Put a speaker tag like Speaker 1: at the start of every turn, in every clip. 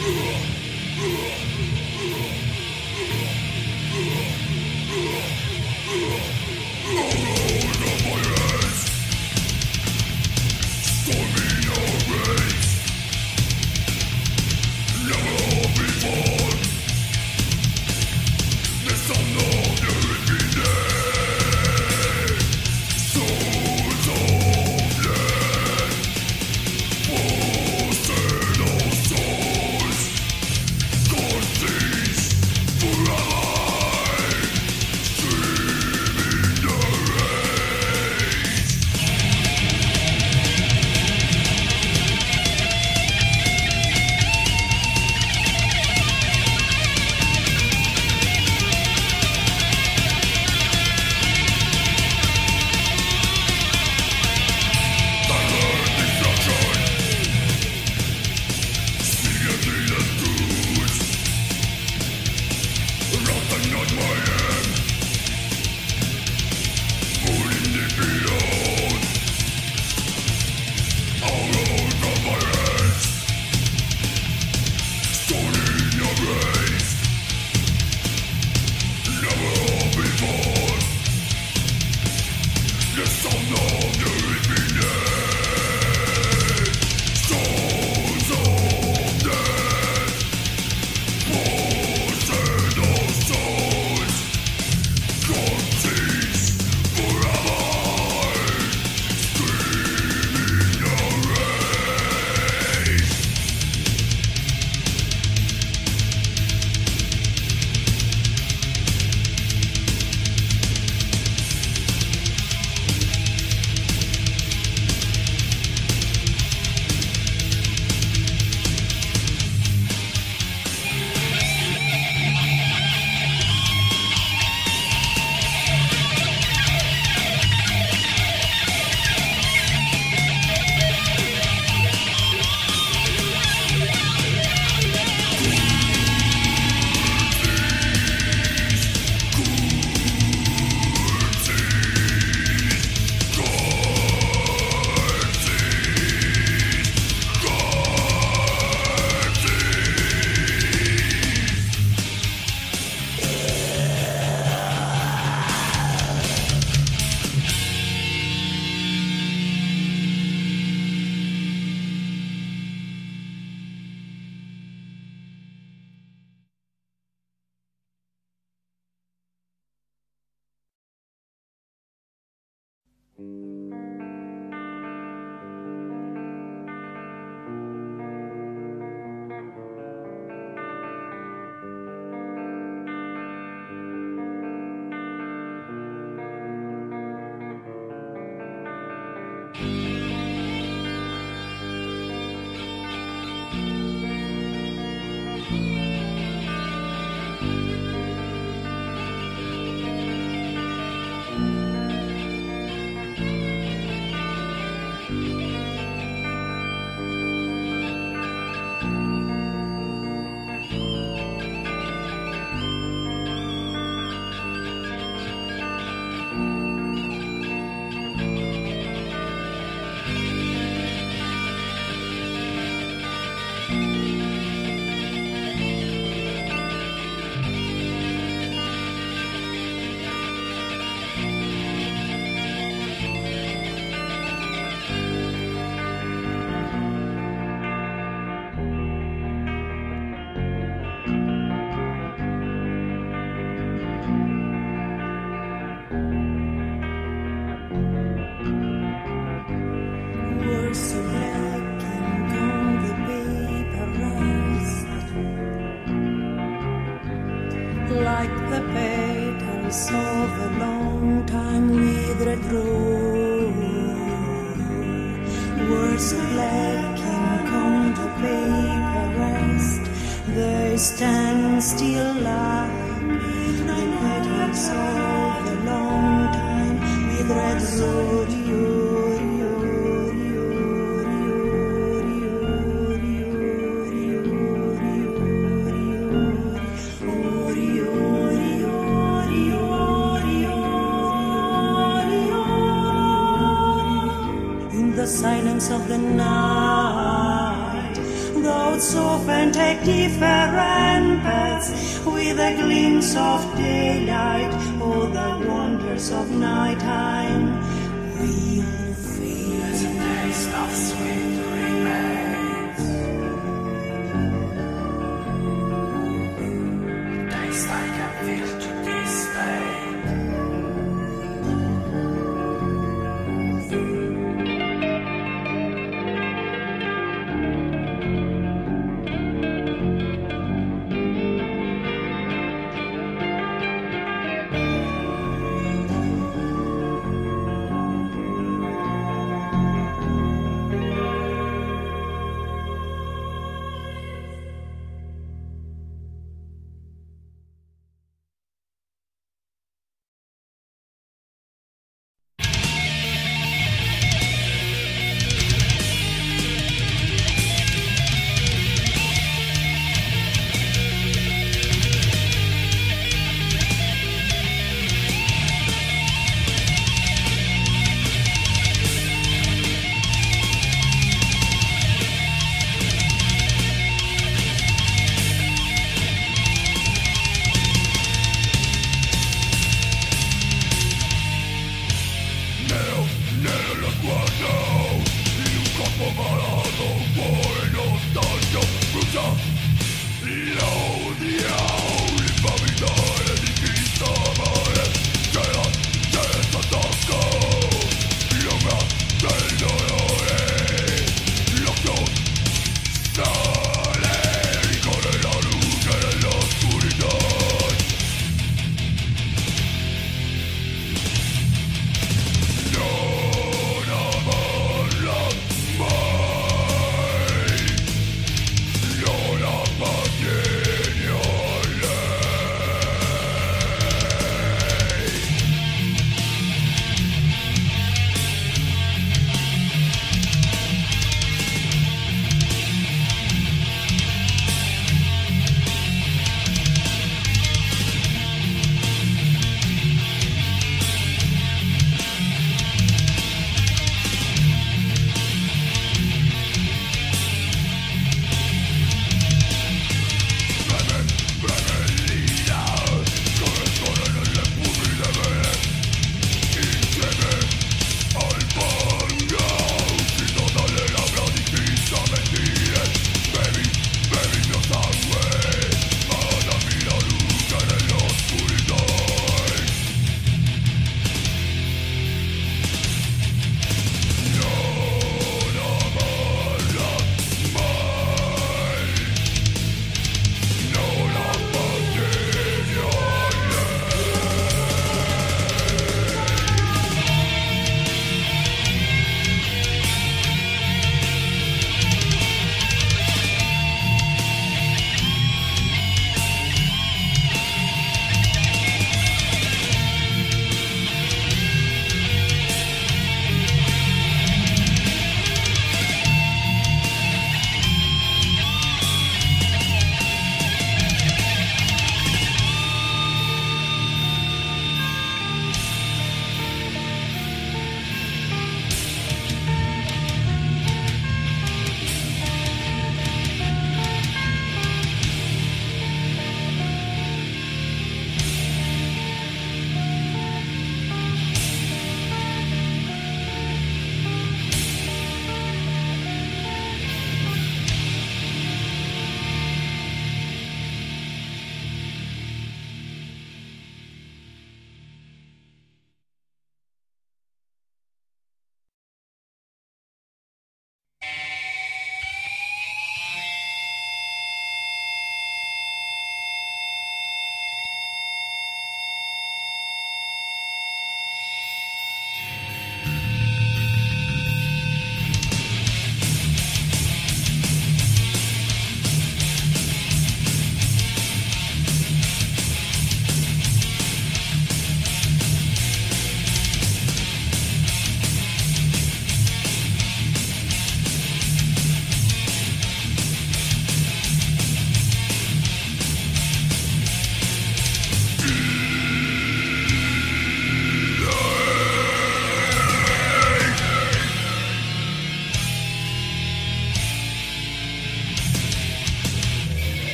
Speaker 1: No!
Speaker 2: like the patterns of a long time we through. Words lacking come to paper rest, they stand still like the patterns of a long time we read You. silence of the night. Though often take different paths with a glimpse of daylight. All the wonders of nighttime real.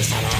Speaker 1: Peace